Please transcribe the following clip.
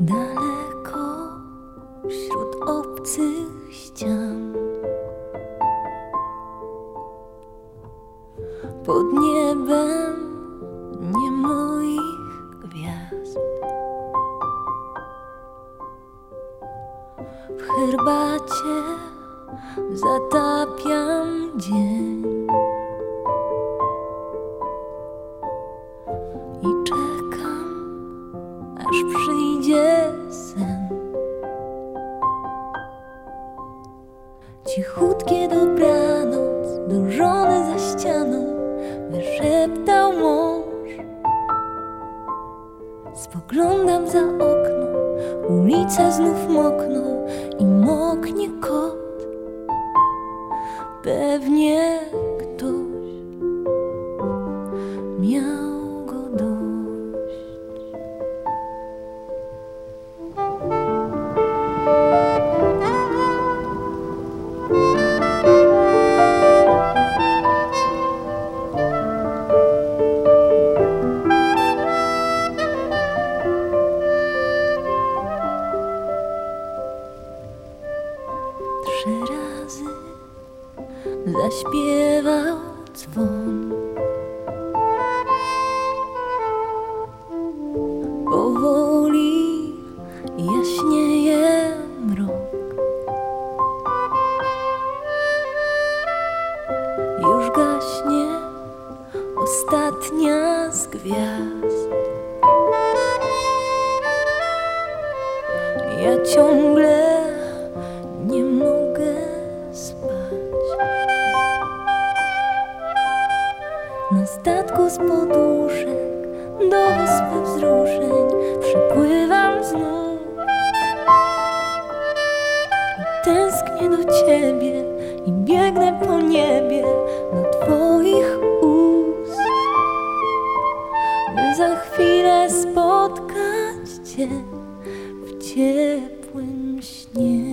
Daleko wśród obcych ścian. Pod niebem W herbacie zatapiam dzień I czekam aż przyjdzie sen. Cichutkie dobranoc do żony za ścianą wyszeptał mąż. Spoglądam za okno, ulica znów mokną i moknie kot. Pewnie ktoś zaśpiewał dzwon. Powoli jaśnieje mrok. Już gaśnie ostatnia z gwiazd. Ja ciągle z poduszek do wyspy wzruszeń przypływam znów. Tęsknię do ciebie i biegnę po niebie do twoich ust. By za chwilę spotkać cię w ciepłym śnie.